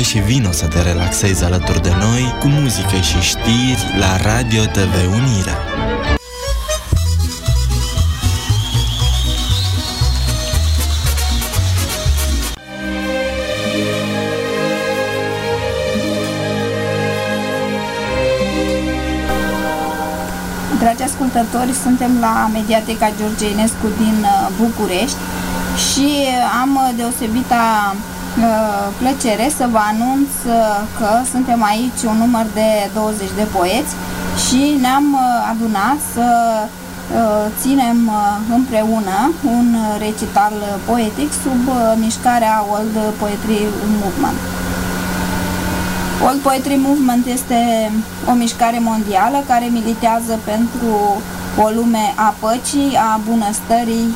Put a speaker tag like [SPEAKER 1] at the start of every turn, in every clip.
[SPEAKER 1] grijile deoparte și vino să te relaxezi alături de noi cu muzică și știri la Radio TV Unirea.
[SPEAKER 2] Dragi ascultători, suntem la Mediateca George Enescu din uh, București și am uh, deosebita uh, plăcere să vă anunț că suntem aici un număr de 20 de poeți și ne-am adunat să ținem împreună un recital poetic sub mișcarea World Poetry Movement. World Poetry Movement este o mișcare mondială care militează pentru o lume a păcii, a bunăstării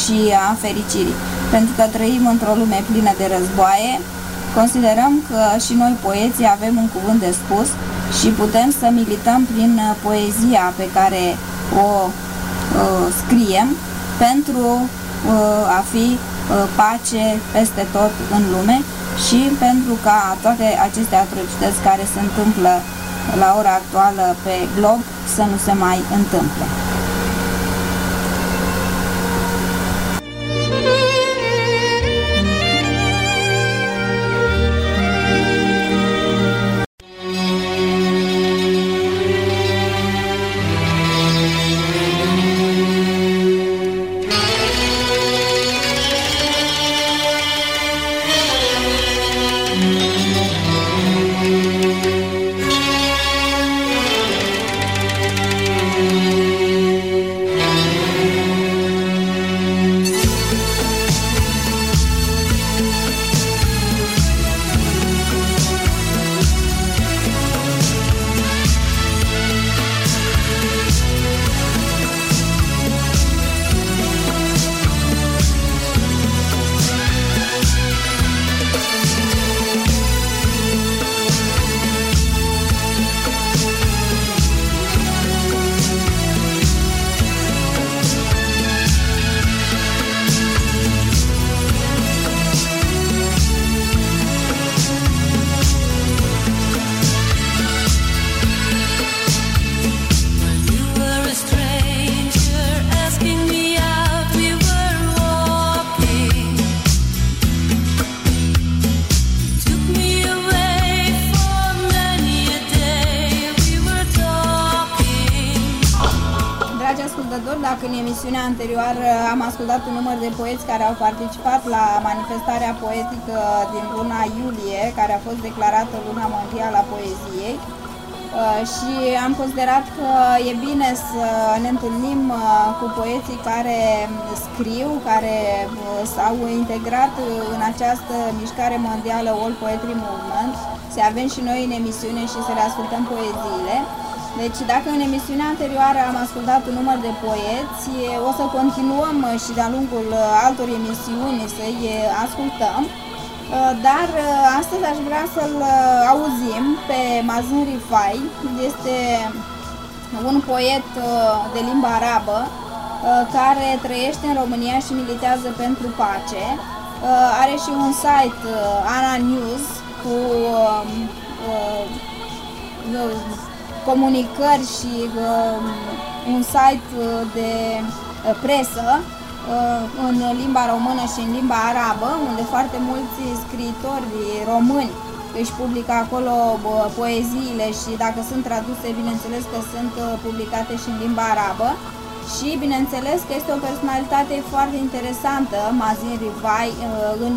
[SPEAKER 2] și a fericirii. Pentru că trăim într-o lume plină de războaie, considerăm că și noi poeții avem un cuvânt de spus și putem să milităm prin poezia pe care o uh, scriem pentru uh, a fi uh, pace peste tot în lume și pentru ca toate aceste atrocități care se întâmplă la ora actuală pe glob să nu se mai întâmple. Emisiunea anterioară am ascultat un număr de poeți care au participat la manifestarea poetică din luna iulie, care a fost declarată luna mondială a poeziei. Uh, și am considerat că e bine să ne întâlnim uh, cu poeții care scriu, care uh, s-au integrat în această mișcare mondială All Poetry Movement, să avem și noi în emisiune și să le ascultăm poeziile. Deci dacă în emisiunea anterioară am ascultat un număr de poeți, o să continuăm și de-a lungul altor emisiuni să-i ascultăm. Dar astăzi aș vrea să-l auzim pe Mazin Rifai, este un poet de limba arabă care trăiește în România și militează pentru pace. Are și un site, Ana News, cu comunicări și uh, un site uh, de uh, presă uh, în limba română și în limba arabă, unde foarte mulți scriitori români își publică acolo uh, poeziile și dacă sunt traduse, bineînțeles că sunt uh, publicate și în limba arabă. Și bineînțeles că este o personalitate foarte interesantă, Mazin Rivai, în,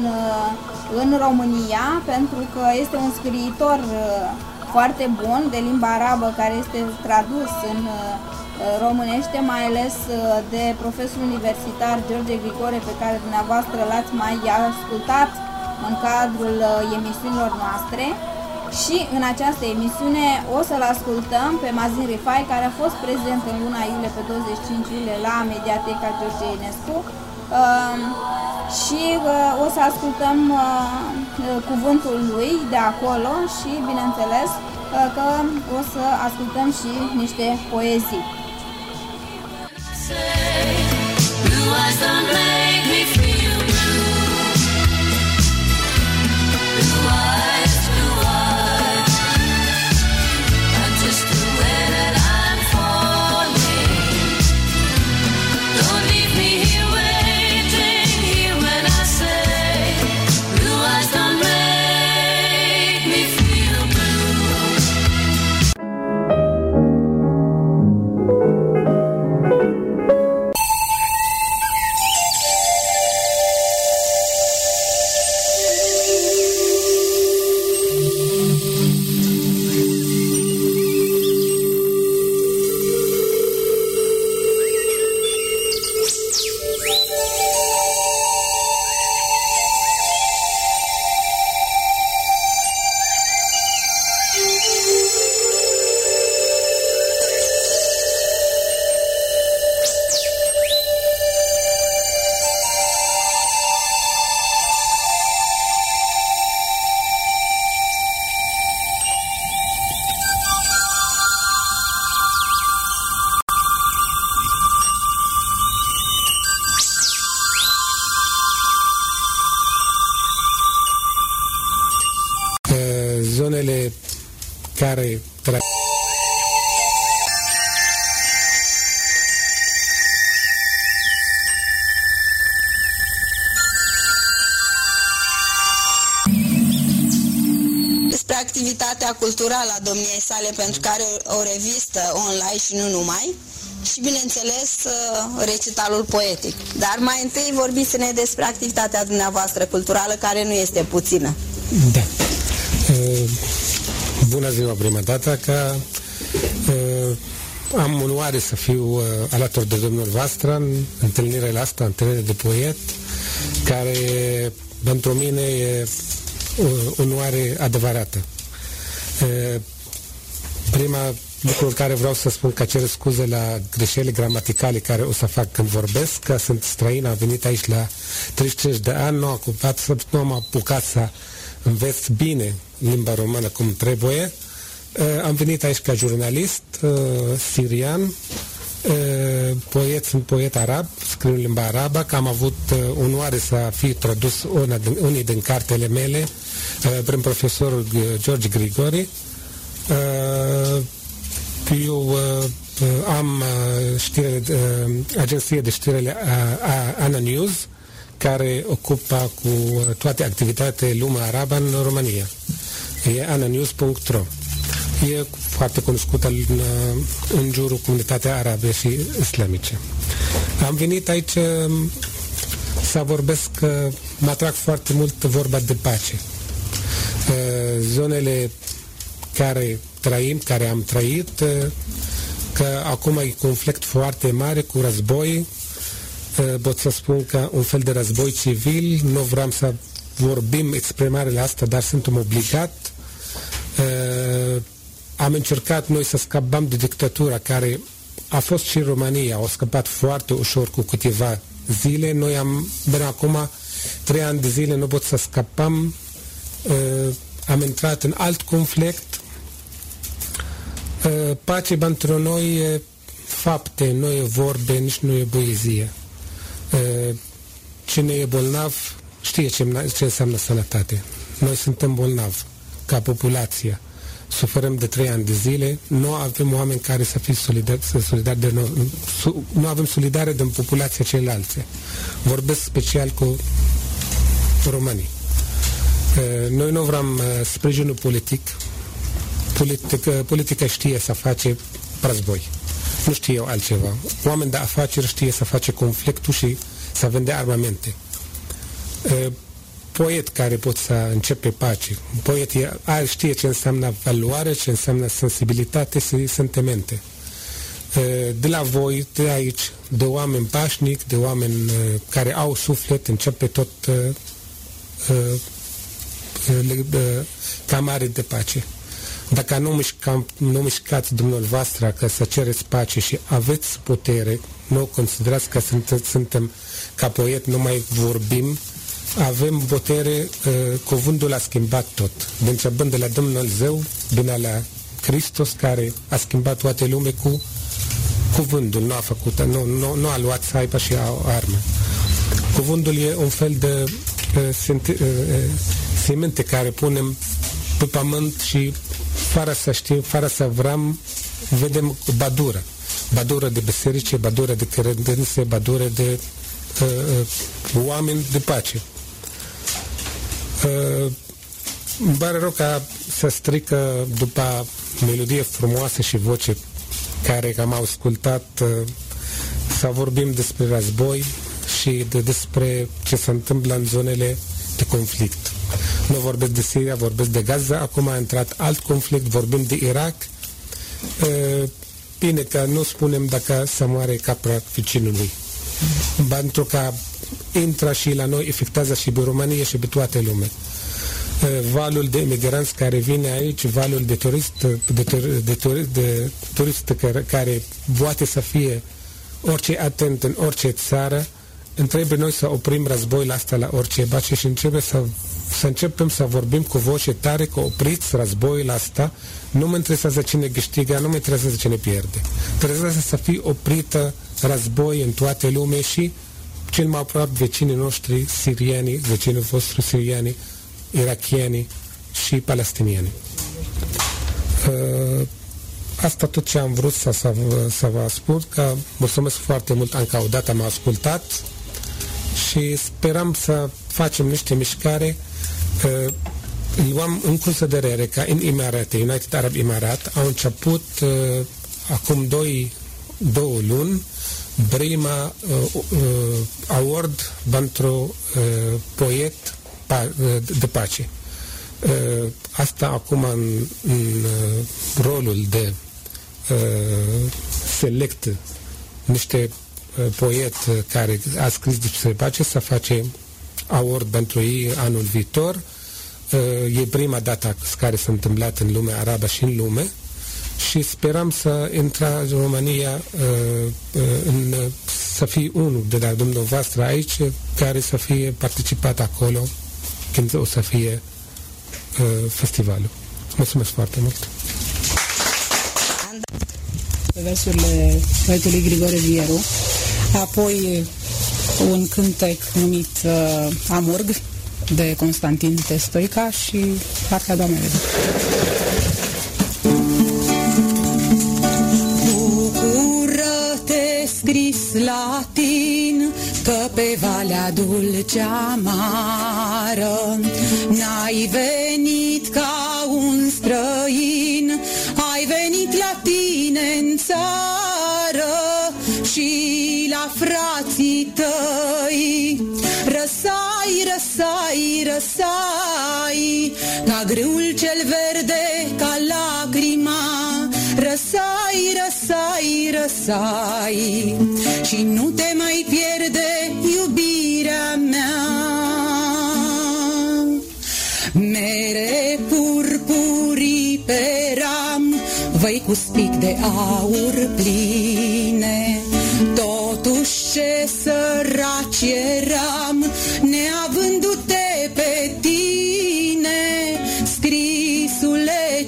[SPEAKER 2] în România, pentru că este un scriitor foarte bun de limba arabă care este tradus în uh, românește, mai ales uh, de profesorul universitar George Grigore pe care dumneavoastră l-ați mai ascultat în cadrul uh, emisiunilor noastre. Și în această emisiune o să-l ascultăm pe Mazin Rifai, care a fost prezent în luna iulie pe 25 iulie la Mediateca George Enescu. Uh, și uh, o să ascultăm uh, uh, cuvântul lui de acolo și, bineînțeles, uh, că o să ascultăm și niște poezii. Say,
[SPEAKER 3] activitatea culturală a domniei sale pentru care o revistă online și nu numai și bineînțeles uh, recitalul poetic. Dar mai întâi vorbiți-ne despre activitatea dumneavoastră culturală care nu este puțină.
[SPEAKER 4] Da. Uh, bună ziua prima dată că uh, am onoare să fiu uh, alături de domnul voastră în întâlnirea asta, întâlnire de poet, care pentru mine e uh, onoare adevărată. Uh, prima lucru care vreau să spun că cer scuze la greșeli gramaticale care o să fac când vorbesc, că sunt străin, am venit aici la 35 de ani, nu, ocupat, nu am apucat să înveț bine limba română cum trebuie. Uh, am venit aici ca jurnalist uh, sirian, uh, poet, sunt poet arab, scriu în limba arabă, că am avut uh, onoare să fi tradus una din, unii din cartele mele uh, prin profesorul uh, George Grigori. Uh, eu uh, uh, am uh, știre, uh, agenție de știre uh, Ana News, care ocupă cu uh, toate activitatea lumea arabă în România. E ananews.ro. E foarte cunoscută în, uh, în jurul comunității arabe și islamice. Am venit aici uh, să vorbesc, uh, mă atrag foarte mult vorba de pace. Uh, zonele care trăim, care am trăit, uh, că acum e conflict foarte mare cu război, uh, pot să spun că un fel de război civil, nu vreau să vorbim exprimarele astea, dar suntem obligat. Uh, am încercat noi să scăpăm de dictatura care a fost și în România, au scăpat foarte ușor cu câteva zile. Noi am, până acum, trei ani de zile nu pot să scăpăm. Uh, am intrat în alt conflict. Uh, pace pentru noi e fapte, nu e vorbe, nici nu e poezie. Uh, cine e bolnav știe ce, ce înseamnă sănătate. Noi suntem bolnavi ca populație. Suferăm de trei ani de zile, nu avem oameni care să fie solidari, solidari de noi, su, nu avem solidare din populația ceilalți. Vorbesc special cu românii. Uh, Noi nu vrem uh, sprijinul politic. Politica, politica știe să face război. Nu știe eu altceva. Oameni de afaceri știe să face conflictul și să vende armamente. Uh, Poet care pot să începe pace. Poet e, are, știe ce înseamnă valoare, ce înseamnă sensibilitate și sentimente. De la voi, de aici, de oameni pașnic, de oameni care au suflet, începe tot camare de pace. Dacă nu, mișcam, nu mișcați dumneavoastră ca să cereți pace și aveți putere, nu considerați că sunt, suntem ca poet, nu mai vorbim, avem putere, uh, cuvântul a schimbat tot. De începând de la Dumnezeu, până la Hristos, care a schimbat toate lume cu cuvântul, nu a făcut, nu, nu, nu a luat saipa și a, armă. Cuvântul e un fel de uh, senti, uh, uh, semente care punem pe pământ și fără să știm, fără să vrem, vedem badură. Badură de biserice, badură de credințe, badură de uh, uh, oameni de pace. Uh, îmi pare rău că să strică după melodie frumoasă și voce care am ascultat uh, să vorbim despre război și de, despre ce se întâmplă în zonele de conflict. Nu vorbesc de Siria, vorbesc de Gaza, acum a intrat alt conflict, vorbim de Irak. Uh, bine că nu spunem dacă să moare capra vecinului. Pentru că intră și la noi, afectează și pe România și pe toată lumea. Valul de imigranți care vine aici, valul de turist, de, tur, de, turist, de turist care, care poate să fie orice atent în orice țară, trebuie noi să oprim războiul asta la orice bace și începe să, să începem să vorbim cu voce tare că opriți războiul asta, nu mă interesează cine câștigă, nu mă interesează cine pierde. Trebuie să fie oprită război în toate lume și cel mai aproape vecinii noștri sirieni, vecinii vostru sirieni, irachieni și palestinieni. Uh, asta tot ce am vrut să, să, să vă spun, că mulțumesc foarte mult, încă o dată am ascultat și sperăm să facem niște mișcare uh, luăm în considerare că în Emirate, United Arab Emirat, au început uh, acum doi, două luni prima uh, uh, award pentru uh, poet pa, uh, de pace. Uh, asta acum în, în uh, rolul de uh, select niște uh, poet care a scris despre pace să face award pentru ei anul viitor. Uh, e prima dată care s-a întâmplat în lumea arabă și în lume și sperăm să intra România uh, uh, în, să fie unul de la dumneavoastră aici care să fie participat acolo când o să fie uh, festivalul. Mulțumesc foarte mult!
[SPEAKER 5] Pe versurile poetului Grigore Vieru, apoi un cântec numit uh, Amurg de Constantin Testoica și partea doamnei
[SPEAKER 6] scris latin Că pe valea dulce amară N-ai venit ca grâul cel verde, ca lacrima. Răsai, răsai, răsai. Și nu te mai pierde iubirea mea. Mere purpurii pe ram Văi cu spic de aur pline. Totuși ce săraci eram Neavându-te pe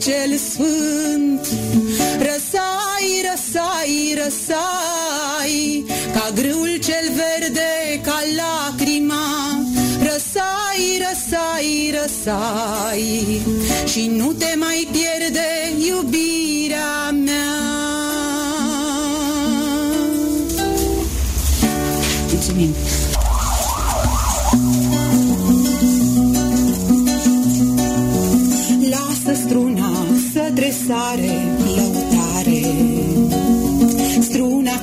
[SPEAKER 6] cel sfânt răsai, răsai, ca grâul cel verde, ca lacrima, răsai, răsai, răsai, și nu te mai pierde iubirea mea.
[SPEAKER 5] Mulțumim!
[SPEAKER 6] Lasă struna să tresare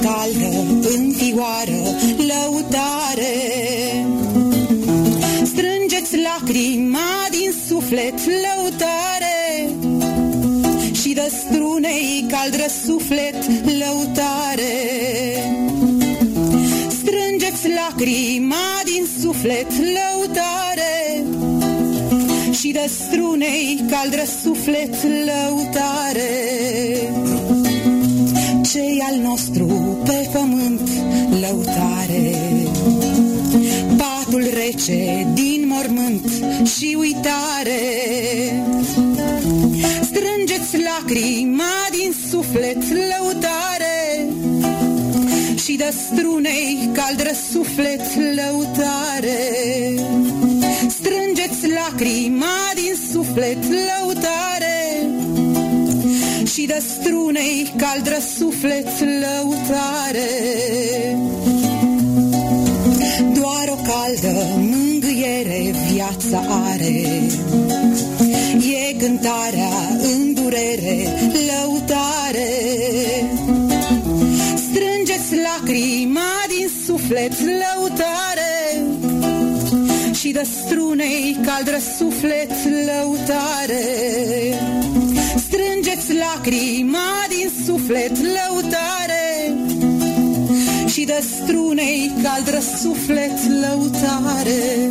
[SPEAKER 6] caldă, în fioară, lăutare. Strângeți lacrima din suflet, lăutare. Și dă strunei caldră suflet, lăutare. Strângeți lacrima din suflet, lăutare. Și dă strunei caldră suflet, lăutare cei al nostru pe pământ lăutare. Patul rece din mormânt și uitare. Strângeți lacrima din suflet lăutare și de strunei caldră suflet lăutare. Strângeți lacrima din suflet lăutare și de strunei caldră suflet lăutare. Doar o caldă mângâiere viața are, e cântarea în durere, lăutare. Strângeți lacrima din suflet, lăutare, și de strunei caldră suflet, lăutare strângeți lacrima din suflet lăutare și de strunei caldră suflet lăutare.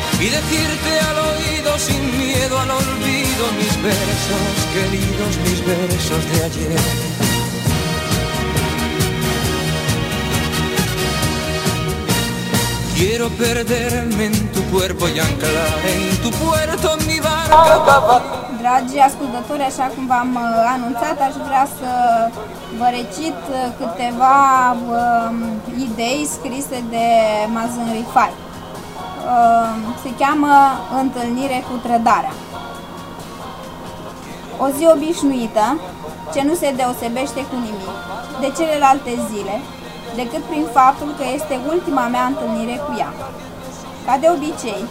[SPEAKER 7] y decirte al oído sin miedo al olvido mis versos, queridos mis versos de ayer. Quiero perderme en tu cuerpo y anclar en tu puerto mi barca.
[SPEAKER 2] Dragi ascultători, așa cum v-am uh, anunțat, aș vrea să vă recit uh, câteva um, idei scrise de Mazen Rifai. Um, se cheamă Întâlnire cu trădarea. O zi obișnuită, ce nu se deosebește cu nimic de celelalte zile, decât prin faptul că este ultima mea întâlnire cu ea. Ca de obicei,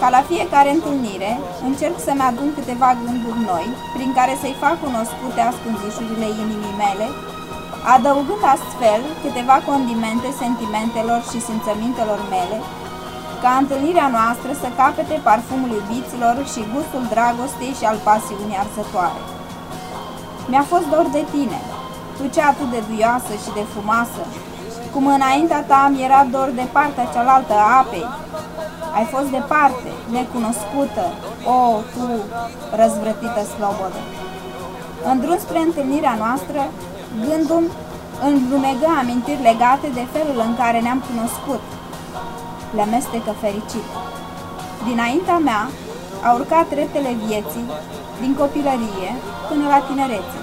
[SPEAKER 2] ca la fiecare întâlnire, încerc să-mi adun câteva gânduri noi, prin care să-i fac cunoscute ascunzișurile inimii mele, adăugând astfel câteva condimente sentimentelor și simțămintelor mele, ca întâlnirea noastră să capete parfumul iubiților și gustul dragostei și al pasiunii arsătoare. Mi-a fost dor de tine, tu cea atât de duioasă și de frumoasă, cum înaintea ta mi era dor de partea cealaltă a apei, ai fost departe, necunoscută, o, tu, răzvrătită slobodă. În drum spre întâlnirea noastră, gândul înlumegă amintiri legate de felul în care ne-am cunoscut. Le amestecă fericit. Dinaintea mea a urcat treptele vieții, din copilărie până la tinerețe.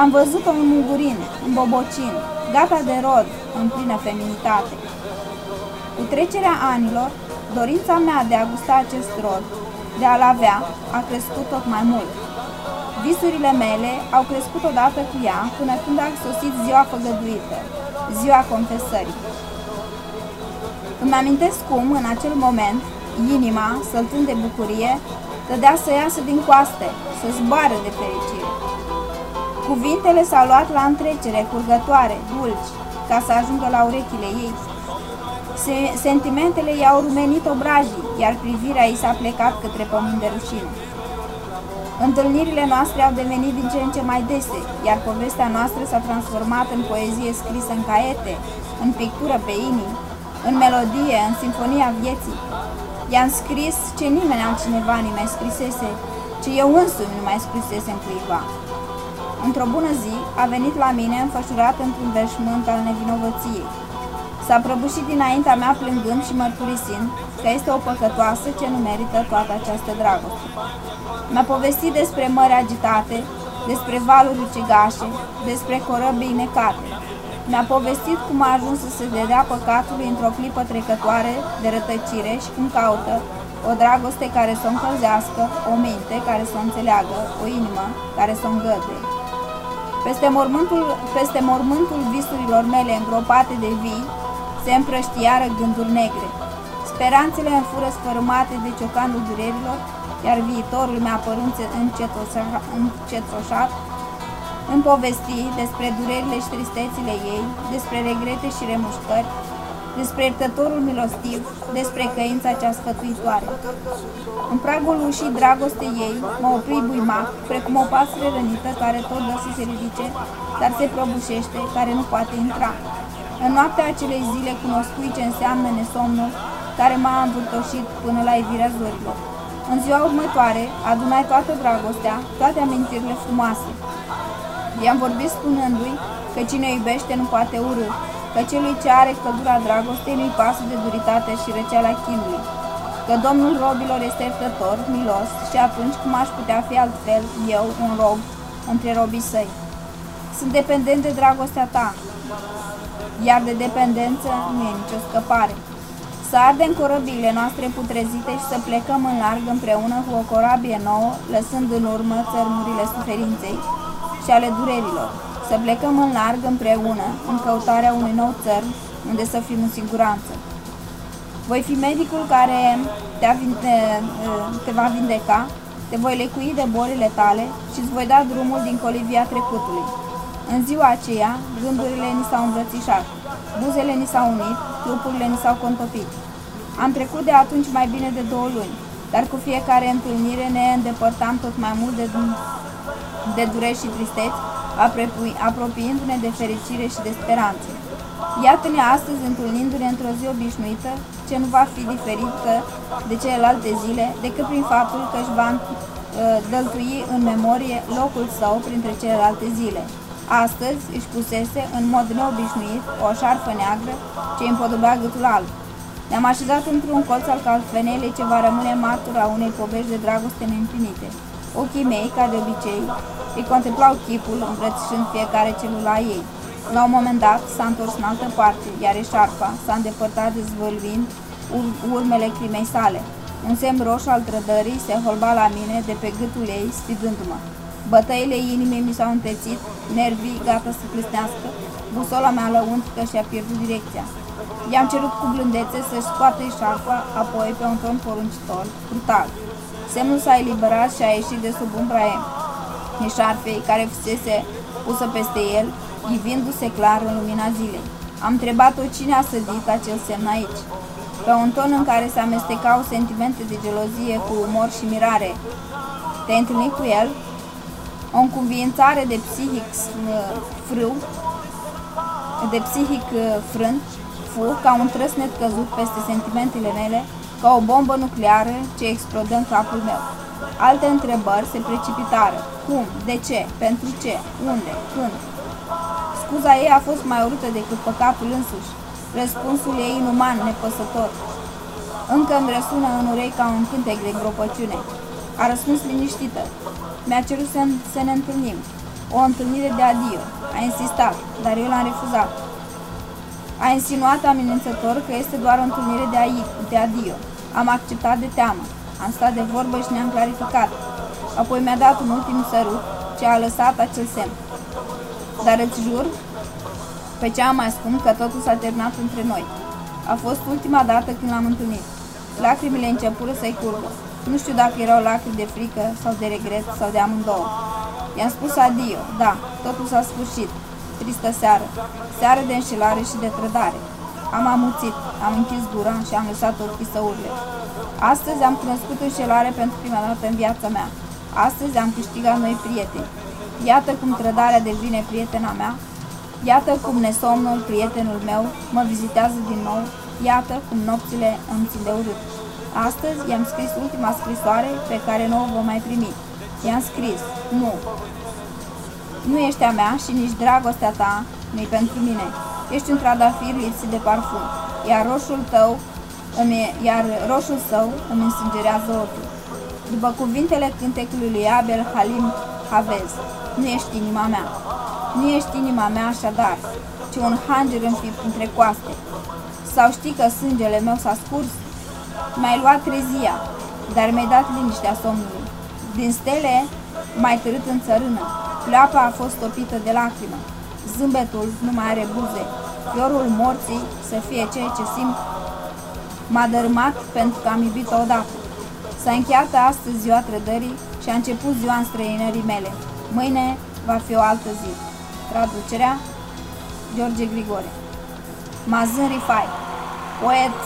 [SPEAKER 2] Am văzut-o în mungurin, în bobocin, gata de rod, în plină feminitate. Cu trecerea anilor, Dorința mea de a gusta acest rod, de a-l avea, a crescut tot mai mult. Visurile mele au crescut odată cu ea până când a sosit ziua făgăduită, ziua confesării. Îmi amintesc cum, în acel moment, inima, săltând de bucurie, dădea să iasă din coaste, să zboare de fericire. Cuvintele s-au luat la întrecere, curgătoare, dulci, ca să ajungă la urechile ei. Sentimentele i-au rumenit obrajii, iar privirea ei s-a plecat către pământ de rușine. Întâlnirile noastre au devenit din ce în ce mai dese, iar povestea noastră s-a transformat în poezie scrisă în caiete, în pictură pe inimi, în melodie, în sinfonia vieții. I-am scris ce nimeni altcineva nu mai scrisese, ce eu însumi nu mai scrisese în cuiva. Într-o bună zi a venit la mine înfășurat într-un veșmânt al nevinovăției. S-a prăbușit dinaintea mea plângând și mărturisind că este o păcătoasă ce nu merită toată această dragoste. Mi-a povestit despre mări agitate, despre valuri ucigașe, despre corăbii necate. Mi-a povestit cum a ajuns să se dedea păcatului într-o clipă trecătoare de rătăcire și cum caută o dragoste care să o încălzească, o minte care să o înțeleagă, o inimă care să o îngăduie. Peste mormântul, peste mormântul visurilor mele îngropate de vii, se împrăștiară gânduri negre. Speranțele îmi fură sfărâmate de ciocanul durerilor, iar viitorul mi-a apărut încetoșat în povesti despre durerile și tristețile ei, despre regrete și remușcări, despre iertătorul milostiv, despre căința cea sfătuitoare. În pragul ușii dragostei ei mă opri buimac, precum o pasăre rănită care tot dă să se ridice, dar se prăbușește, care nu poate intra. În noaptea acelei zile cunoscui ce înseamnă nesomnul, care m-a învârtoșit până la ivirea zorilor. În ziua următoare, adunai toată dragostea, toate amintirile frumoase. I-am vorbit spunându-i că cine iubește nu poate urâ, că celui ce are căldura dragostei nu-i pasă de duritate și răceala chinului, că Domnul robilor este iertător, milos și atunci cum aș putea fi altfel, eu, un rob, între robii săi. Sunt dependent de dragostea ta, iar de dependență nu e nicio scăpare. Să ardem corăbiile noastre putrezite și să plecăm în larg împreună cu o corabie nouă, lăsând în urmă țărmurile suferinței și ale durerilor. Să plecăm în larg împreună în căutarea unui nou țăr unde să fim în siguranță. Voi fi medicul care te, te va vindeca, Te voi lecui de bolile tale și îți voi da drumul din colivia trecutului. În ziua aceea, gândurile ni s-au îmbrățișat, buzele ni s-au unit, trupurile ni s-au contopit. Am trecut de atunci mai bine de două luni, dar cu fiecare întâlnire ne îndepărtam tot mai mult de, de dureți și tristeți, apropiindu-ne de fericire și de speranțe. Iată-ne astăzi întâlnindu-ne într-o zi obișnuită, ce nu va fi diferită de celelalte zile, decât prin faptul că își va uh, dăltui în memorie locul său printre celelalte zile. Astăzi își pusese, în mod neobișnuit, o șarfă neagră ce împodobea gâtul alb. Ne-am așezat într-un colț al calfenelei ce va rămâne martura unei povești de dragoste neîmplinite. Ochii mei, ca de obicei, îi contemplau chipul îmbrățișând fiecare celula ei. La un moment dat s-a întors în altă parte, iar eșarfa s-a îndepărtat dezvăluind urmele crimei sale. Un semn roșu al trădării se holba la mine de pe gâtul ei, sfidându-mă. Bătăile inimii mi s-au întețit, nervii gata să plesnească, busola mea lăuntrică și-a pierdut direcția. I-am cerut cu blândețe să-și scoată eșarfa, apoi pe un ton poruncitor, brutal. Semnul s-a eliberat și a ieșit de sub umbra eșarfei, care fusese pusă peste el, ivindu-se clar în lumina zilei. Am întrebat-o cine a sădit acel semn aici. Pe un ton în care se amestecau sentimente de gelozie cu umor și mirare. Te-ai întâlnit cu el? O încuviințare de psihic frâu, de psihic uh, frânt, fu ca un trăsnet căzut peste sentimentele mele, ca o bombă nucleară ce explodă în capul meu. Alte întrebări se precipitară. Cum? De ce? Pentru ce? Unde? Când? Scuza ei a fost mai urâtă decât păcatul însuși. Răspunsul ei inuman, nepăsător. Încă îmi răsună în urei ca un cântec de gropăciune. A răspuns liniștită. Mi-a cerut să, să ne întâlnim. O întâlnire de adio. A insistat, dar eu l-am refuzat. A insinuat amenințător că este doar o întâlnire de, ai, de adio. Am acceptat de teamă. Am stat de vorbă și ne-am clarificat. Apoi mi-a dat un ultim sărut ce a lăsat acel semn. Dar îți jur, pe cea mai scump, că totul s-a terminat între noi. A fost ultima dată când l-am întâlnit. Lacrimile începură să-i curgă. Nu știu dacă erau lacrimi de frică sau de regret sau de amândouă. I-am spus adio, da, totul s-a sfârșit. Tristă seară, seară de înșelare și de trădare. Am amuțit, am închis gura și am lăsat ochii să urle. Astăzi am cunoscut înșelare pentru prima dată în viața mea. Astăzi am câștigat noi prieteni. Iată cum trădarea devine prietena mea. Iată cum nesomnul, prietenul meu, mă vizitează din nou. Iată cum nopțile îmi țin de urât. Astăzi i-am scris ultima scrisoare pe care nu o vom mai primi. I-am scris, nu. Nu ești a mea și nici dragostea ta nu-i pentru mine. Ești un trandafir lipsit de parfum, iar roșul tău îmi, iar roșul său îmi însângerează ochiul. După cuvintele cântecului lui Abel Halim Havez, nu ești inima mea. Nu ești inima mea așadar, ci un hanger înfipt între coaste. Sau știi că sângele meu s-a scurs? Mi-ai luat trezia, dar mi-ai dat liniștea somnului. Din stele mai târât în țărână, pleoapa a fost topită de lacrimă. Zâmbetul nu mai are buze, fiorul morții să fie ceea ce simt M-a dărâmat pentru că am iubit-o odată. S-a încheiat astăzi ziua trădării și a început ziua înstrăinării mele. Mâine va fi o altă zi. Traducerea George Grigore Mazin Rifai, poet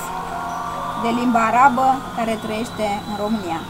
[SPEAKER 2] de limba arabă care trăiește în România.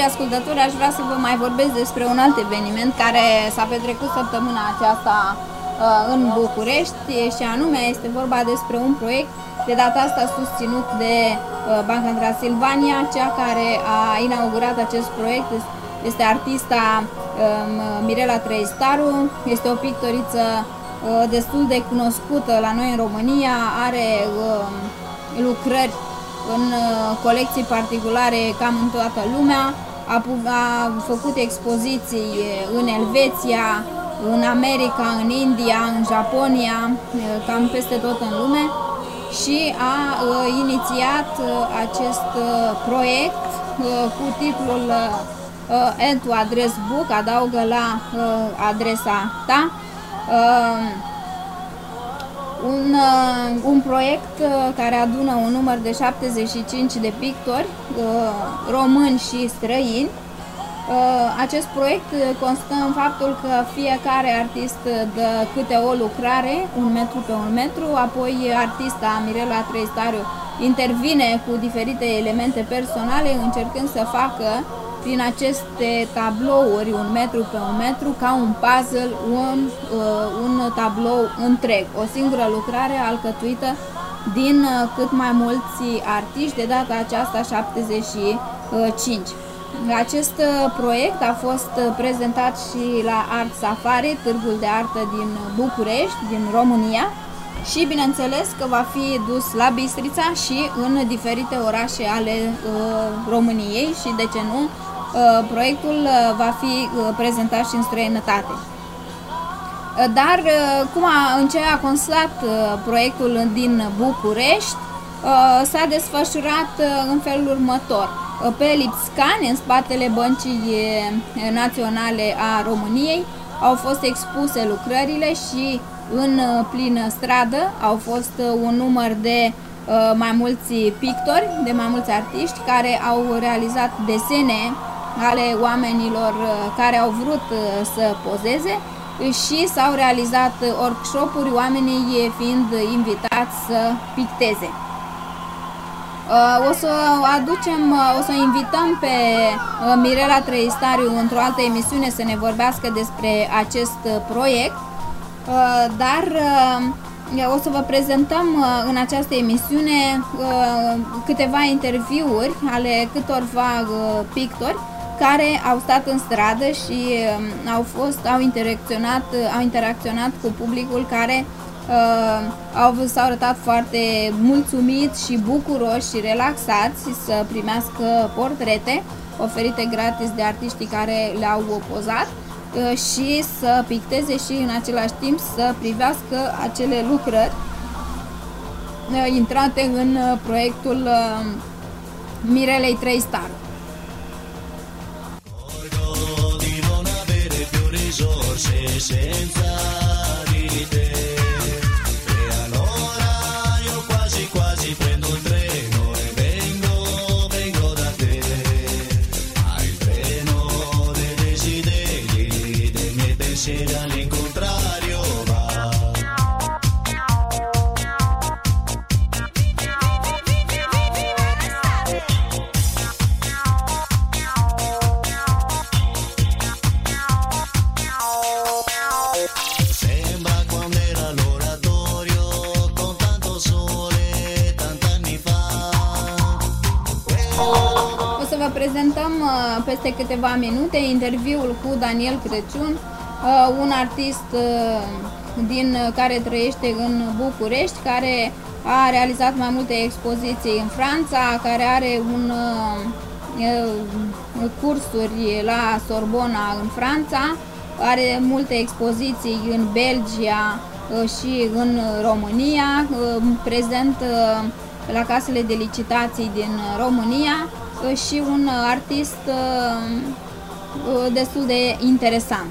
[SPEAKER 2] Dragi ascultători, aș vrea să vă mai vorbesc despre un alt eveniment care s-a petrecut săptămâna aceasta uh, în București și anume este vorba despre un proiect de data asta susținut de uh, Banca Transilvania, cea care a inaugurat acest proiect. Este artista um, Mirela Trăistaru, este o pictoriță uh, destul de cunoscută la noi în România, are um, lucrări în uh, colecții particulare cam în toată lumea, a, pu- a făcut expoziții uh, în Elveția, în America, în India, în Japonia, uh, cam peste tot în lume și a uh, inițiat uh, acest uh, proiect uh, cu titlul uh, uh, Add to Address Book, adaugă la uh, adresa ta. Uh, un, uh, un proiect uh, care adună un număr de 75 de pictori uh, români și străini. Uh, acest proiect uh, constă în faptul că fiecare artist uh, dă câte o lucrare, un metru pe un metru, apoi artista Mirela Trăistariu intervine cu diferite elemente personale încercând să facă prin aceste tablouri, un metru pe un metru, ca un puzzle, un, uh, un tablou întreg, o singură lucrare alcătuită din uh, cât mai mulți artiști, de data aceasta 75. Acest uh, proiect a fost uh, prezentat și la Art Safari, târgul de artă din București, din România, și bineînțeles că va fi dus la Bistrița și în diferite orașe ale uh, României și de ce nu, uh, proiectul uh, va fi uh, prezentat și în străinătate. Uh, Dar uh, cum a, în ce a constat uh, proiectul din București, uh, s-a desfășurat uh, în felul următor. Uh, Pe Lipscani, în spatele Băncii uh, Naționale a României, au fost expuse lucrările și în uh, plină stradă au fost uh, un număr de uh, mai mulți pictori, de mai mulți artiști care au realizat desene ale oamenilor uh, care au vrut uh, să pozeze și s-au realizat uh, workshop-uri, oamenii fiind invitați să picteze. Uh, O să aducem, uh, o să invităm pe uh, Mirela Trăistariu într-o altă emisiune să ne vorbească despre acest uh, proiect, Uh, dar uh, o să vă prezentăm uh, în această emisiune uh, câteva interviuri ale câtorva uh, pictori care au stat în stradă și uh, au fost, au interacționat, uh, au interacționat cu publicul care uh, au s-au arătat foarte mulțumiți și bucuroși și relaxați să primească portrete oferite gratis de artiștii care le-au pozat uh, și să picteze și în același timp să privească acele lucrări uh, intrate în uh, proiectul uh, Mirelei 3 Star.
[SPEAKER 8] sorse senza di te.
[SPEAKER 2] E allora io quasi quasi prendo il peste câteva minute interviul cu Daniel Crăciun, uh, un artist uh, din care trăiește în București, care a realizat mai multe expoziții în Franța, care are un cursuri la Sorbona în Franța, are multe expoziții în Belgia și în România, prezent la casele de licitații din România și un artist destul de interesant.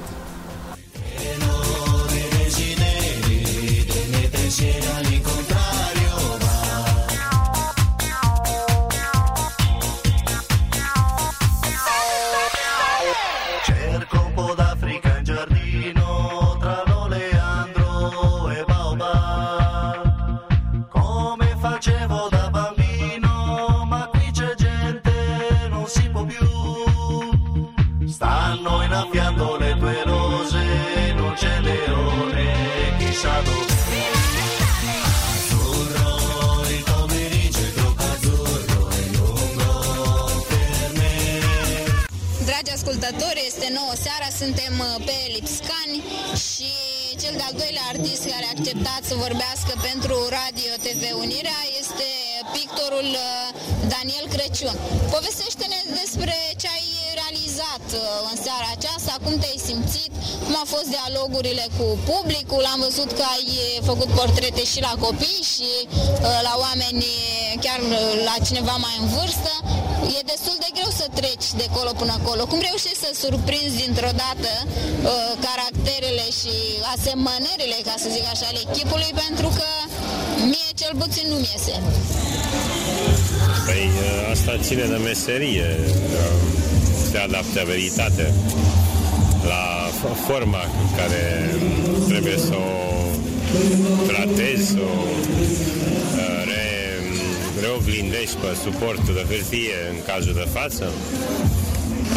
[SPEAKER 2] Seara, suntem uh, pe Lipscani și cel de-al doilea artist care a acceptat să vorbească pentru Radio TV Unirea este pictorul uh, Daniel Crăciun. Povestește-ne despre ce ai realizat uh, în seara aceasta, cum te-ai simțit, cum au fost dialogurile cu publicul, am văzut că ai făcut portrete și la copii și la oameni, chiar la cineva mai în vârstă. E destul de greu să treci de colo până acolo. Cum reușești să surprinzi dintr-o dată uh, caracterele și asemănările, ca să zic așa, ale echipului, pentru că mie cel puțin nu mi iese.
[SPEAKER 9] Păi uh, asta ține de meserie, de adaptabilitate la forma care trebuie să o tratezi, să o uh, reoglindești pe suportul de hârtie în cazul de față.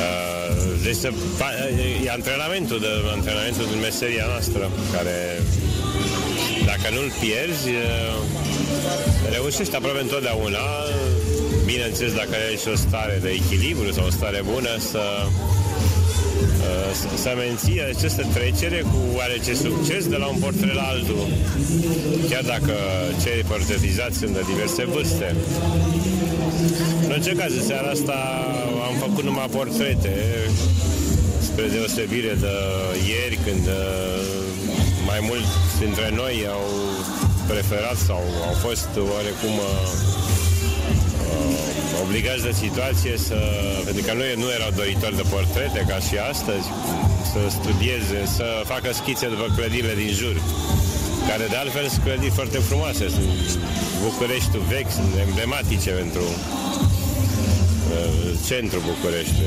[SPEAKER 9] Uh, deci să, e antrenamentul, de, antrenamentul din meseria noastră, care dacă nu-l pierzi, uh, reușești aproape întotdeauna, bineînțeles dacă ai și o stare de echilibru sau o stare bună, să să menții această trecere cu oarece succes de la un portret la altul. Chiar dacă cei portretizați sunt de diverse vârste. În orice caz, în seara asta am făcut numai portrete, spre deosebire de ieri, când uh, mai mulți dintre noi au preferat sau au fost oarecum uh, obligați de situație să... Pentru că nu, nu erau doritori de portrete ca și astăzi, să studieze, să facă schițe după clădirile din jur care de altfel sunt clădiri foarte frumoase, sunt Bucureștiul vechi, sunt emblematice pentru uh, centrul București.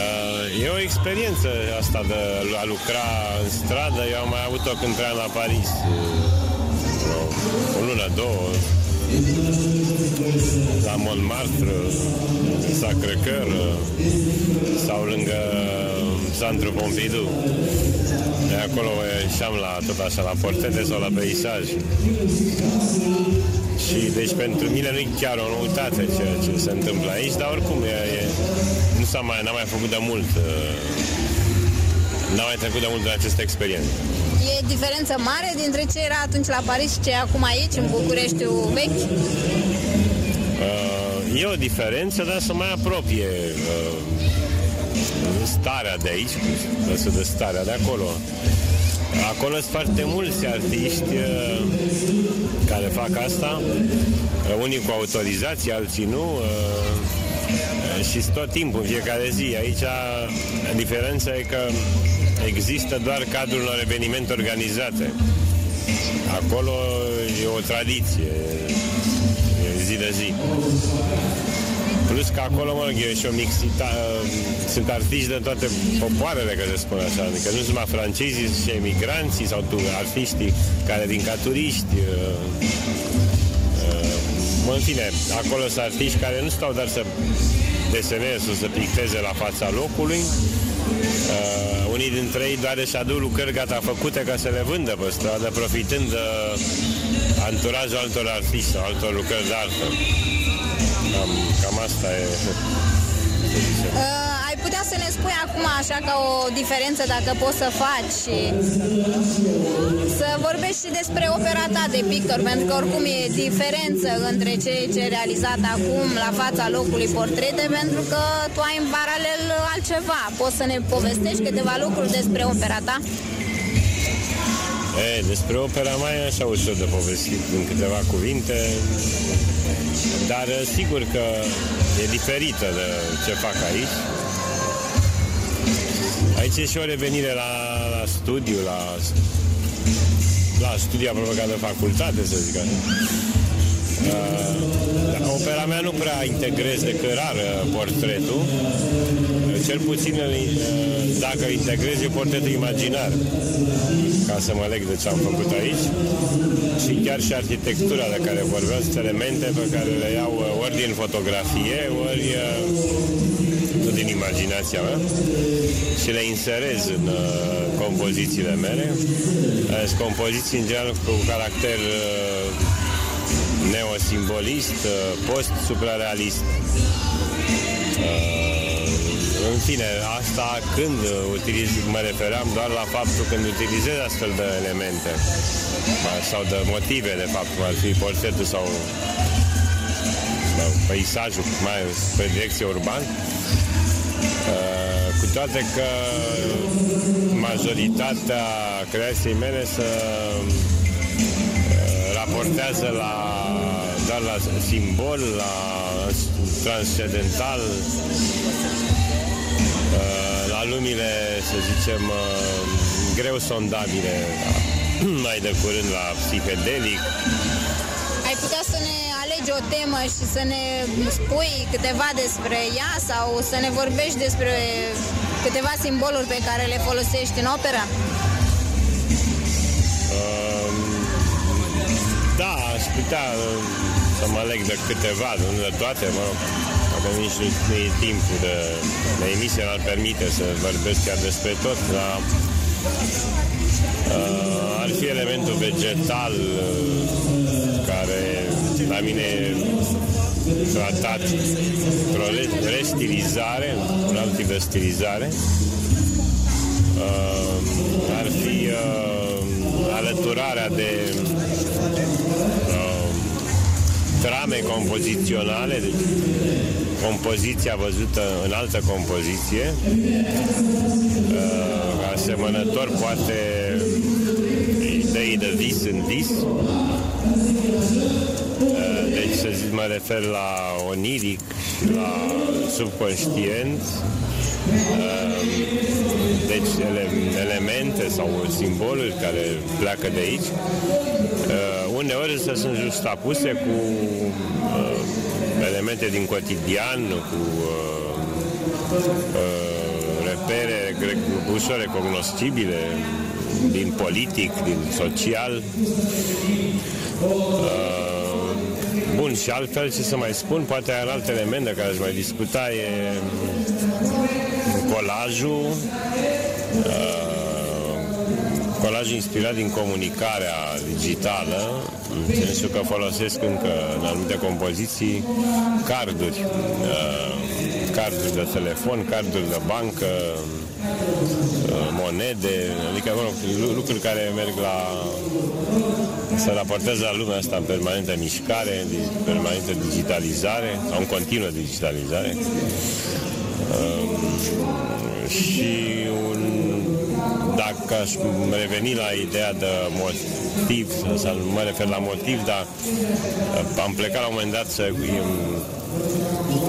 [SPEAKER 9] Uh, e o experiență asta de a lucra în stradă, eu am mai avut-o când trăiam la Paris, uh, o, o lună, două, la Montmartre, Sacré-Cœur sau lângă Centru Pompidou. De acolo ieșeam la, tot așa, la portrete sau la peisaj. Și deci pentru mine nu e chiar o noutate ceea ce se întâmplă aici, dar oricum e, e, nu s-a mai, n-a mai făcut de mult n-a mai trecut de mult de această experiență.
[SPEAKER 2] E diferență mare dintre ce era atunci la Paris și ce e acum aici, în Bucureștiul vechi?
[SPEAKER 9] Uh, e o diferență, dar să mai apropie uh, starea de aici, să de starea de acolo. Acolo sunt foarte mulți artiști uh, care fac asta, uh, unii cu autorizație, alții nu. Uh, și tot timpul, în fiecare zi. Aici diferența e că există doar cadrul unor evenimente organizate. Acolo e o tradiție, e zi de zi. Plus că acolo, mă rog, e și o mixita, sunt artiști de toate popoarele, că se spune așa, adică nu sunt numai francezii și emigranții sau tu, artiștii care vin ca turiști. Uh, uh, în fine, acolo sunt artiști care nu stau doar să deseneze sau să picteze la fața locului, Uh, unii dintre ei doar își aduc lucrări gata făcute ca să le vândă pe stradă, profitând de anturajul altor artiști sau altor lucrări de artă. Cam, cam asta e
[SPEAKER 2] să ne spui acum așa ca o diferență dacă poți să faci și să vorbești și despre opera ta de pictor, pentru că oricum e diferență între ceea ce e realizat acum la fața locului portrete, pentru că tu ai în paralel altceva. Poți să ne povestești câteva lucruri despre opera ta?
[SPEAKER 9] E, despre opera mai e așa ușor de povestit în câteva cuvinte, dar sigur că e diferită de ce fac aici. Aici e și o revenire la, la studiu, la, la studia aproape de facultate, să zic așa. Uh, opera mea nu prea integrez decât rar uh, portretul. Cel puțin uh, dacă integrez e portretul imaginar, ca să mă leg de ce am făcut aici. Și chiar și arhitectura de care vorbeam, sunt elemente pe care le iau uh, ori din fotografie, ori uh, din imaginația mea și le inserez în uh, compozițiile mele. Uh, sunt compoziții în general cu caracter uh, neosimbolist, uh, post-suprarealist. Uh, în fine, asta când utiliz, mă refeream doar la faptul când utilizez astfel de elemente. Sau de motive, de fapt, cum ar fi portretul sau, sau peisajul, mai pe direcție urban, uh, cu toate că majoritatea creației mele să raportează la, doar la simbol, la transcendental, uh, la lumile, să zicem, uh, greu sondabile, mai de curând la psihedelic.
[SPEAKER 2] Ai putea să ne alegi o temă și să ne spui câteva despre ea sau să ne vorbești despre câteva simboluri pe care le folosești în opera?
[SPEAKER 9] Da, aș putea uh, să mă leg de câteva, nu de toate, mă rog. Poate nici nu e timpul de, de emisie, ar permite să vorbesc chiar despre tot, dar uh, ar fi elementul vegetal uh, care la mine e tratat într-o restilizare, un alt tip de stilizare. Uh, ar fi uh, alăturarea de uh, trame compoziționale, deci compoziția văzută în altă compoziție, uh, asemănător poate idei de vis în vis. Uh, deci, să zic, mă refer la oniric, la subconștient, uh, deci ele, elemente sau simboluri care pleacă de aici, uh, uneori să sunt justapuse cu uh, elemente din cotidian, cu uh, uh, repere ușor recognoscibile din politic, din social. Uh, bun, și altfel ce să mai spun, poate ar alt element de care aș mai discuta e colajul, uh, colaj inspirat din comunicarea digitală, în sensul că folosesc încă în anumite compoziții carduri, uh, carduri de telefon, carduri de bancă, uh, monede, adică mă rog, lucruri care merg la să raporteze la lumea asta în permanentă mișcare, permanentă digitalizare, sau în continuă digitalizare. Um, și un, dacă aș reveni la ideea de motiv, să mă refer la motiv, dar uh, am plecat la un moment dat să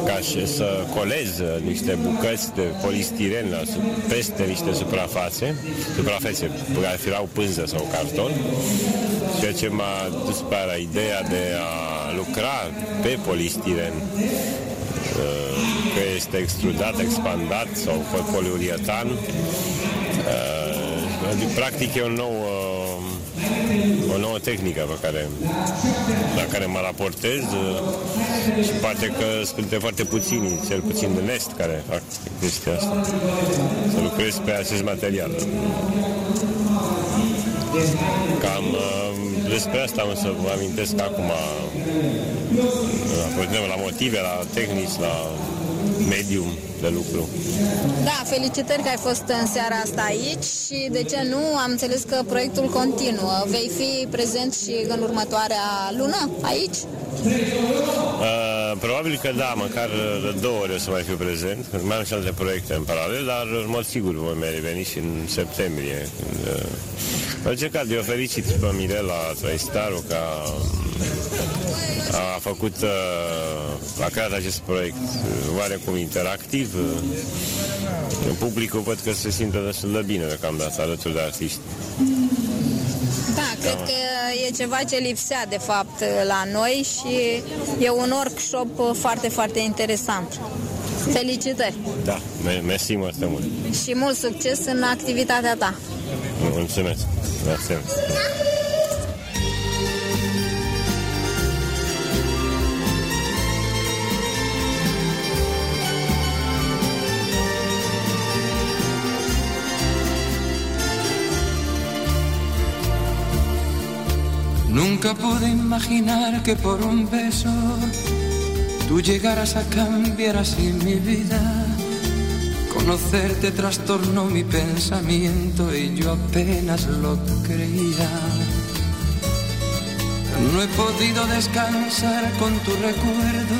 [SPEAKER 9] ca și să colez niște bucăți de polistiren la, peste niște suprafațe, suprafețe care firau pânză sau carton, ceea ce m-a dus pe la ideea de a lucra pe polistiren Uh, că este extrudat, expandat sau poliurietan. Uh, practic e un nou, uh, o nouă tehnică pe care, la care mă raportez și poate că sunt foarte puțini, cel puțin de nest, care fac chestia asta. Să lucrez pe acest material. Cam despre asta am să vă amintesc acum la motive, la tehnici, la medium de lucru.
[SPEAKER 3] Da, felicitări că ai fost în seara asta aici și de ce nu, am înțeles că proiectul continuă. Vei fi prezent și în următoarea lună aici?
[SPEAKER 9] Uh, probabil că da, măcar de două ori o să mai fiu prezent. Mai am și alte proiecte în paralel, dar în mod sigur voi mai reveni și în septembrie. Când, uh, Vreau încercat de o felicit pe Mirela Traistaru că a, a făcut, uh, a creat acest proiect uh, oarecum interactiv. Uh, publicul văd că se simte destul de bine deocamdată alături de artiști.
[SPEAKER 3] Da, cred că e ceva ce lipsea de fapt la noi și e un workshop foarte, foarte interesant. Felicitări
[SPEAKER 9] Da, me- mersi foarte mult.
[SPEAKER 3] și mult succes în activitatea ta.
[SPEAKER 9] Mulțumesc. Mersi.
[SPEAKER 7] Nunca pude imaginar que por un beso tú llegaras a cambiar así mi vida. Conocerte trastornó mi pensamiento y yo apenas lo creía. No he podido descansar con tu recuerdo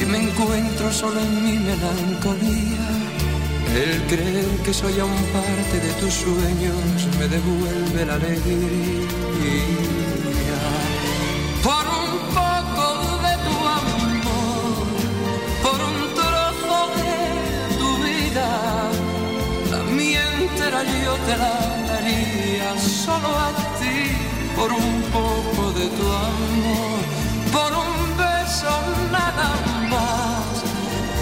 [SPEAKER 7] y me encuentro solo en mi melancolía. El creer que soy aún parte de tus sueños me devuelve la alegría. Por un poco de tu amor, por un trozo de tu vida, la mía entera yo te la daría solo a ti. Por un poco de tu amor, por un beso nada más,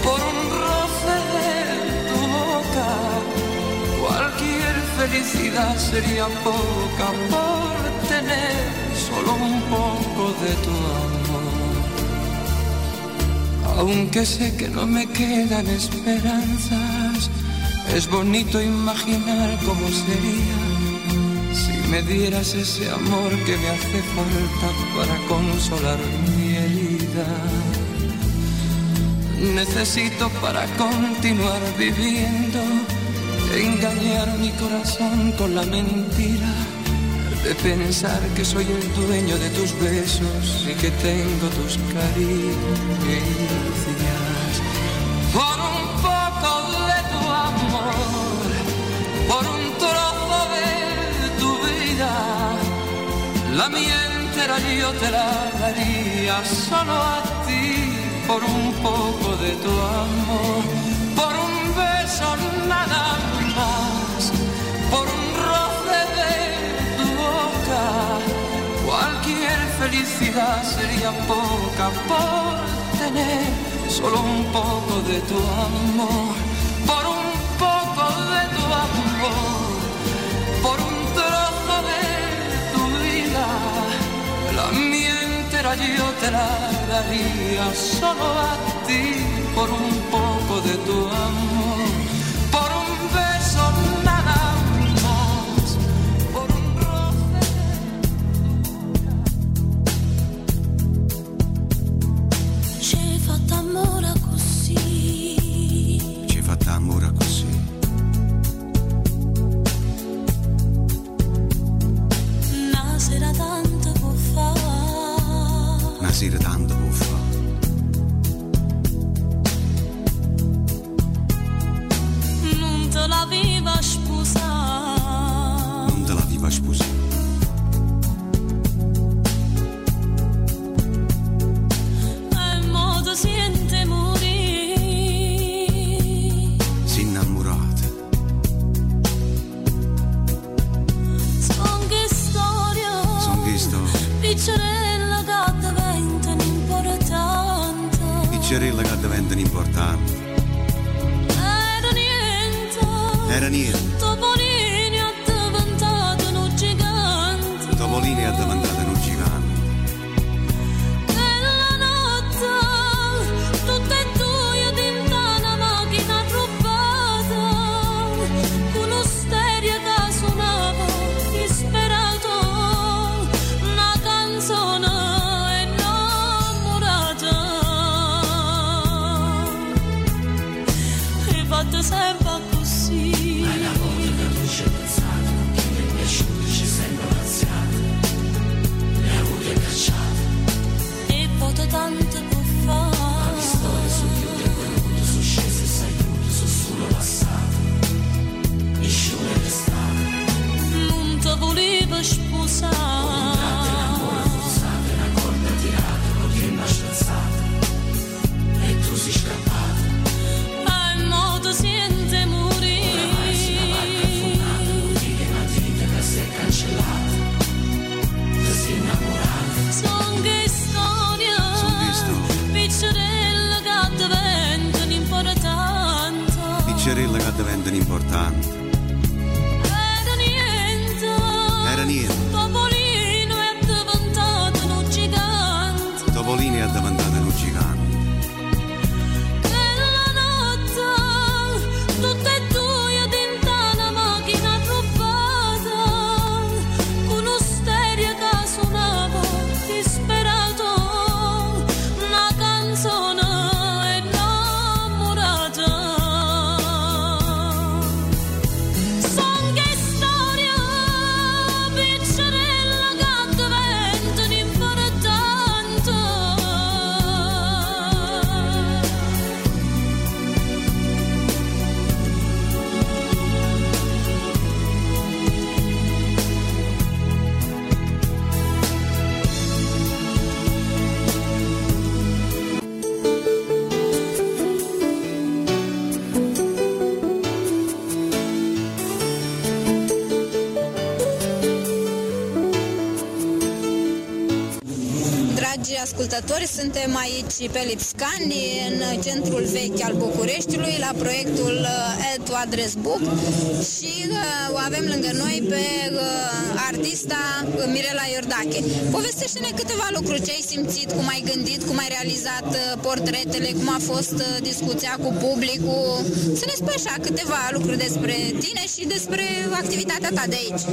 [SPEAKER 7] por un roce de tu boca. Cualquier felicidad sería poca por tener solo un poco de tu amor. Aunque sé que no me quedan esperanzas, es bonito imaginar cómo sería si me dieras ese amor que me hace falta para consolar mi herida. Necesito para continuar viviendo engañar mi corazón con la mentira de pensar que soy el dueño de tus besos y que tengo tus caricias. Por un poco de tu amor, por un trozo de tu vida, la mía entera yo te la daría solo a ti, por un poco de tu amor, por un beso nada más, felicidad sería poca por tener solo un poco de tu amor, por un poco de tu amor, por un trozo de tu vida. La mía entera yo te la daría solo a ti, por un poco de tu amor,
[SPEAKER 10] sta
[SPEAKER 2] diventando. Ascultători, suntem aici pe Lipscani, în centrul vechi al Bucureștiului, la proiectul uh, Add to Address Book și uh, o avem lângă noi pe uh, artista Mirela Iordache. Povestește-ne câteva lucruri, ce ai simțit, cum ai gândit, cum ai realizat uh, portretele, cum a fost uh, discuția cu publicul. Să ne spui așa câteva lucruri despre tine și despre activitatea ta de aici.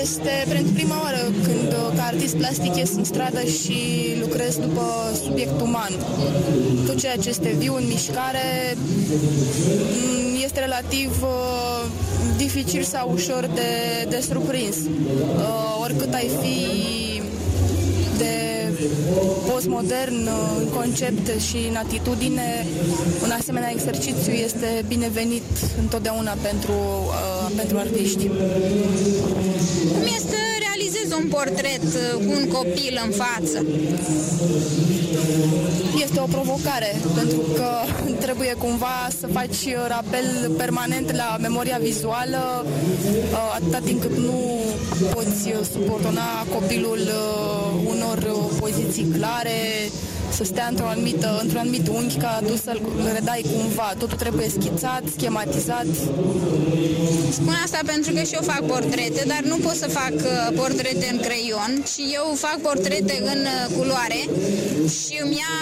[SPEAKER 11] Este pentru prima oară când uh, ca artist plastic ies în stradă și lucrez după subiect uman. Tot ceea ce este viu în mișcare mm, este relativ uh, dificil sau ușor de, de surprins. Uh, oricât ai fi de postmodern uh, în concept și în atitudine, un asemenea exercițiu este binevenit întotdeauna pentru, uh, pentru artiști.
[SPEAKER 2] Cum este să realizezi un portret uh, cu un copil în față?
[SPEAKER 11] Este o provocare, pentru că trebuie cumva să faci rapel permanent la memoria vizuală, uh, atâta timp cât nu poți subordona copilul uh, unor uh, poziții clare, să stea într-o anumită, într-un anumit unghi ca tu să-l redai cumva. Totul trebuie schițat, schematizat.
[SPEAKER 2] Spun asta pentru că și eu fac portrete, dar nu pot să fac uh, portrete în creion și eu fac portrete în uh, culoare și îmi ia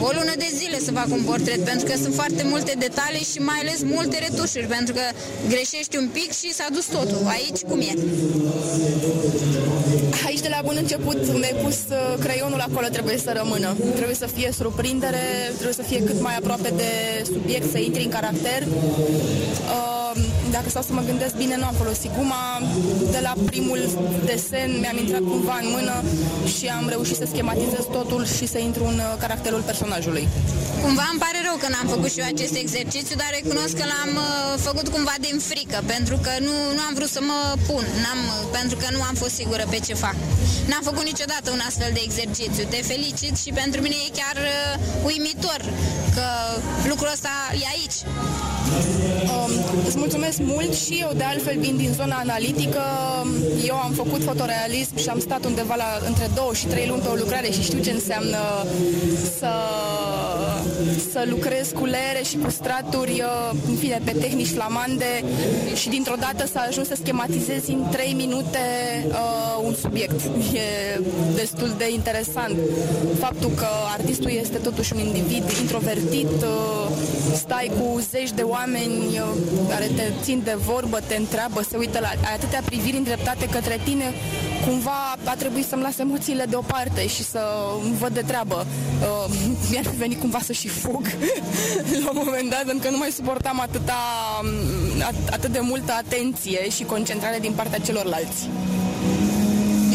[SPEAKER 2] o lună de zile să fac un portret pentru că sunt foarte multe detalii și mai ales multe retușuri pentru că greșești un pic și s-a dus totul. Aici cum e?
[SPEAKER 11] Aici de la bun început unde ai pus uh, creionul acolo trebuie să rămână. Trebuie să fie surprindere, trebuie să fie cât mai aproape de subiect, să intri în caracter. Uh, Dacă stau să mă gândesc bine, nu am folosit guma. De la primul desen mi-am intrat cumva în mână și am reușit să schematizez totul și să intru în uh, caracterul personajului.
[SPEAKER 2] Cumva îmi pare rău că n-am făcut și eu acest exercițiu, dar recunosc că l-am uh, făcut cumva din frică, pentru că nu, nu am vrut să mă pun, n-am, pentru că nu am fost sigură pe ce fac. N-am făcut niciodată un astfel de exercițiu. Te felicit și pentru mine e chiar uh, uimitor că lucrul ăsta e aici.
[SPEAKER 11] Um, îți mulțumesc mult și eu de altfel vin din zona analitică. Eu am făcut fotorealism și am stat undeva la între două și trei luni pe o lucrare și știu ce înseamnă să, să lucrez cu leere și cu straturi, uh, în fine, pe tehnici flamande și dintr-o dată să ajung să schematizezi în trei minute uh, un subiect. E destul de interesant. Faptul că artistul este totuși un individ introvertit, uh, stai cu zeci de oameni uh, care te țin de vorbă, te întreabă, se uită la ai atâtea priviri îndreptate către tine, cumva a trebuit să-mi las emoțiile deoparte și să îmi văd de treabă. Uh, mi-ar fi venit cumva să și fug. la un moment dat, pentru că nu mai suportam atâta, at- atât de multă atenție și concentrare din partea celorlalți.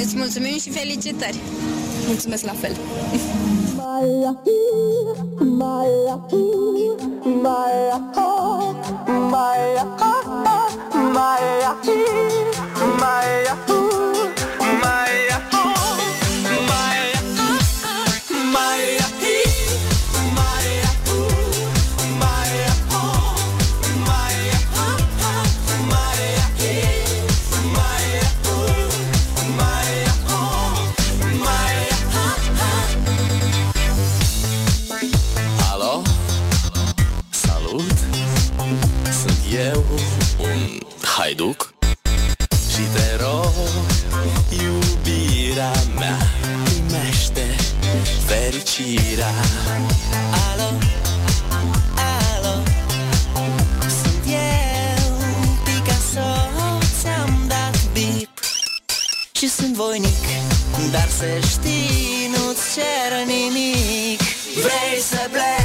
[SPEAKER 3] Îți mulțumim și felicitări!
[SPEAKER 11] Mulțumesc la fel!
[SPEAKER 12] Alo? Haiduc Și te rog, iubirea mea Primește fericirea Alo? Alo? Sunt eu, Picasso Ți-am dat bip Și sunt voinic Dar să știi, nu-ți cer nimic Vrei să pleci,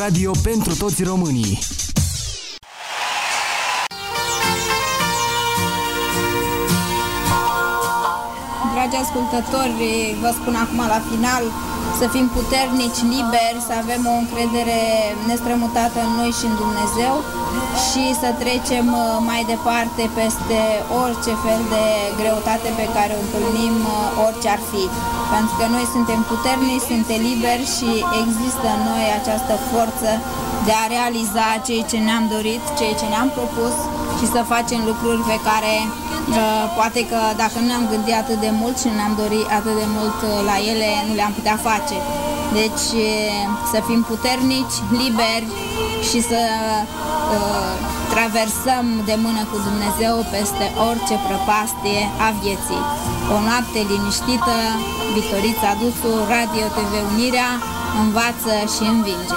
[SPEAKER 13] radio pentru toți românii.
[SPEAKER 2] Dragi ascultători, vă spun acum la final să fim puternici, liberi, să avem o încredere nestrămutată în noi și în Dumnezeu și să trecem uh, mai departe peste orice fel de greutate pe care o întâlnim, uh, orice ar fi. Pentru că noi suntem puternici, suntem liberi și există în noi această forță de a realiza ceea ce ne-am dorit, ceea ce ne-am propus și să facem lucruri pe care uh, poate că dacă nu ne-am gândit atât de mult și nu ne-am dorit atât de mult uh, la ele, nu le-am putea face. Deci uh, să fim puternici, liberi și să uh, traversăm de mână cu Dumnezeu peste orice prăpastie a vieții. O noapte liniștită, Victorița Dusu, Radio TV Unirea, învață și învinge.